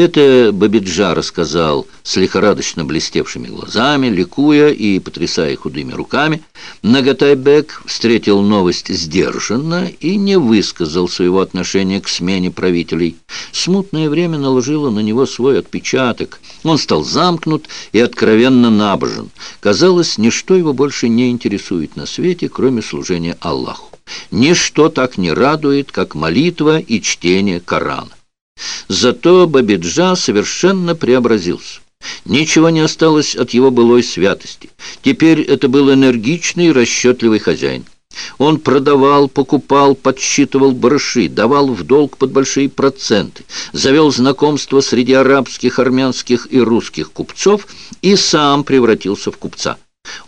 Это Бабиджа рассказал с лихорадочно блестевшими глазами, ликуя и потрясая худыми руками. Нагатайбек встретил новость сдержанно и не высказал своего отношения к смене правителей. Смутное время наложило на него свой отпечаток. Он стал замкнут и откровенно набожен. Казалось, ничто его больше не интересует на свете, кроме служения Аллаху. Ничто так не радует, как молитва и чтение Корана. Зато Бабиджа совершенно преобразился. Ничего не осталось от его былой святости. Теперь это был энергичный, расчетливый хозяин. Он продавал, покупал, подсчитывал барыши, давал в долг под большие проценты, завел знакомство среди арабских, армянских и русских купцов и сам превратился в купца.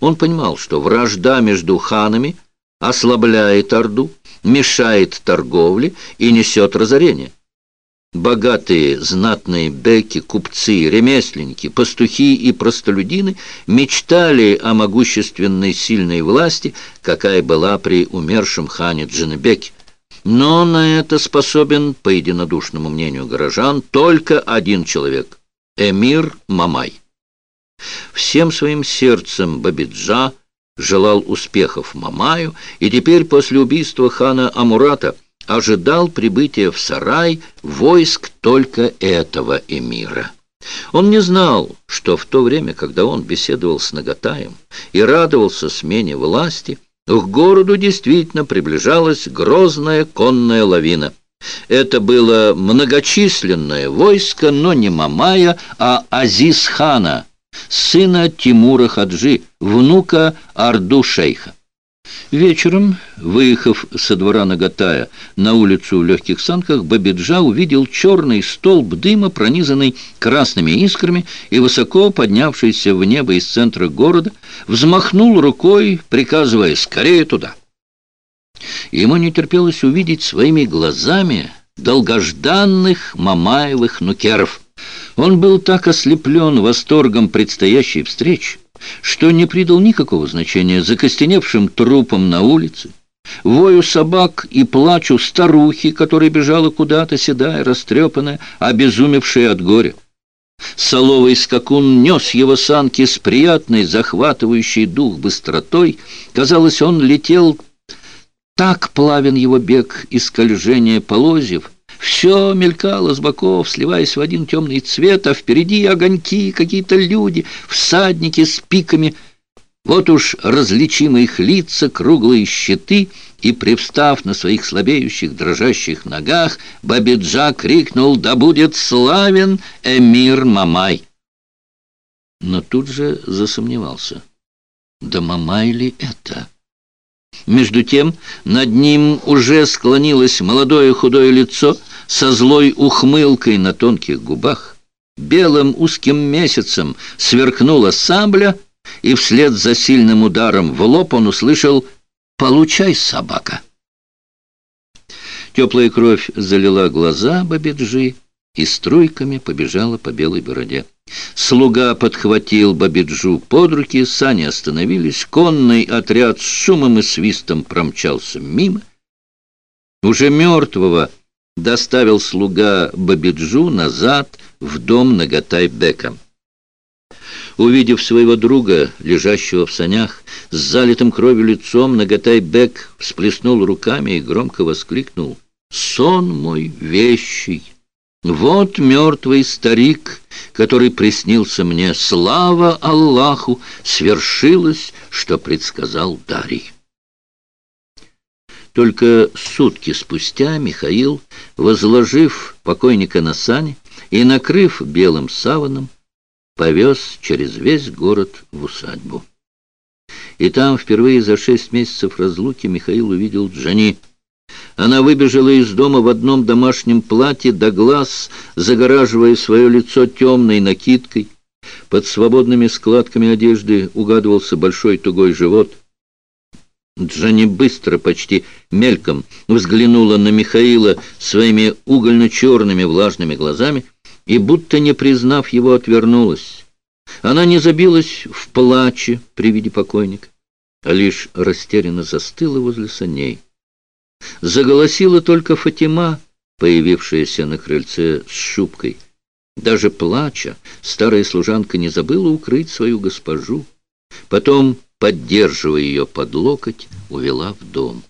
Он понимал, что вражда между ханами ослабляет Орду, мешает торговле и несет разорение. Богатые, знатные беки, купцы, ремесленники, пастухи и простолюдины мечтали о могущественной сильной власти, какая была при умершем хане Джанебеке. Но на это способен, по единодушному мнению горожан, только один человек – эмир Мамай. Всем своим сердцем Бабиджа желал успехов Мамаю, и теперь после убийства хана Амурата – ожидал прибытия в сарай войск только этого эмира. Он не знал, что в то время, когда он беседовал с Нагатаем и радовался смене власти, к городу действительно приближалась грозная конная лавина. Это было многочисленное войско, но не Мамая, а Азиз-хана, сына Тимура Хаджи, внука Арду-шейха. Вечером, выехав со двора Нагатая на улицу в легких санках, Бабиджа увидел черный столб дыма, пронизанный красными искрами и высоко поднявшийся в небо из центра города, взмахнул рукой, приказывая «скорее туда». Ему не терпелось увидеть своими глазами долгожданных Мамаевых нукеров. Он был так ослеплен восторгом предстоящей встречи, что не придал никакого значения закостеневшим трупам на улице, вою собак и плачу старухи, которая бежала куда-то, седая, растрепанная, обезумевшая от горя. Соловый скакун нес его санки с приятной, захватывающей дух быстротой. Казалось, он летел так плавен его бег и скольжение полозьев, все мелькало с боков, сливаясь в один темный цвет, а впереди огоньки, какие-то люди, всадники с пиками. Вот уж различимы их лица, круглые щиты, и, привстав на своих слабеющих, дрожащих ногах, Бабиджа крикнул «Да будет славен эмир Мамай!» Но тут же засомневался. «Да Мамай ли это?» Между тем над ним уже склонилось молодое худое лицо — со злой ухмылкой на тонких губах. Белым узким месяцем сверкнула сабля, и вслед за сильным ударом в лоб он услышал «Получай, собака!». Теплая кровь залила глаза Бабиджи и струйками побежала по белой бороде. Слуга подхватил Бабиджу под руки, сани остановились, конный отряд с шумом и свистом промчался мимо. Уже мертвого доставил слуга Бабиджу назад в дом Нагатай-бека. Увидев своего друга, лежащего в санях, с залитым кровью лицом, Нагатай-бек всплеснул руками и громко воскликнул «Сон мой вещий! Вот мертвый старик, который приснился мне! Слава Аллаху! Свершилось, что предсказал Дарий!» Только сутки спустя Михаил, возложив покойника на сани и накрыв белым саваном, повез через весь город в усадьбу. И там впервые за шесть месяцев разлуки Михаил увидел Джани. Она выбежала из дома в одном домашнем платье до глаз, загораживая свое лицо темной накидкой. Под свободными складками одежды угадывался большой тугой живот — Джанни быстро, почти мельком, взглянула на Михаила своими угольно-черными влажными глазами и, будто не признав его, отвернулась. Она не забилась в плаче при виде покойника, а лишь растерянно застыла возле саней. Заголосила только Фатима, появившаяся на крыльце с шубкой — Даже плача, старая служанка не забыла укрыть свою госпожу. Потом, поддерживая ее под локоть, увела в дом.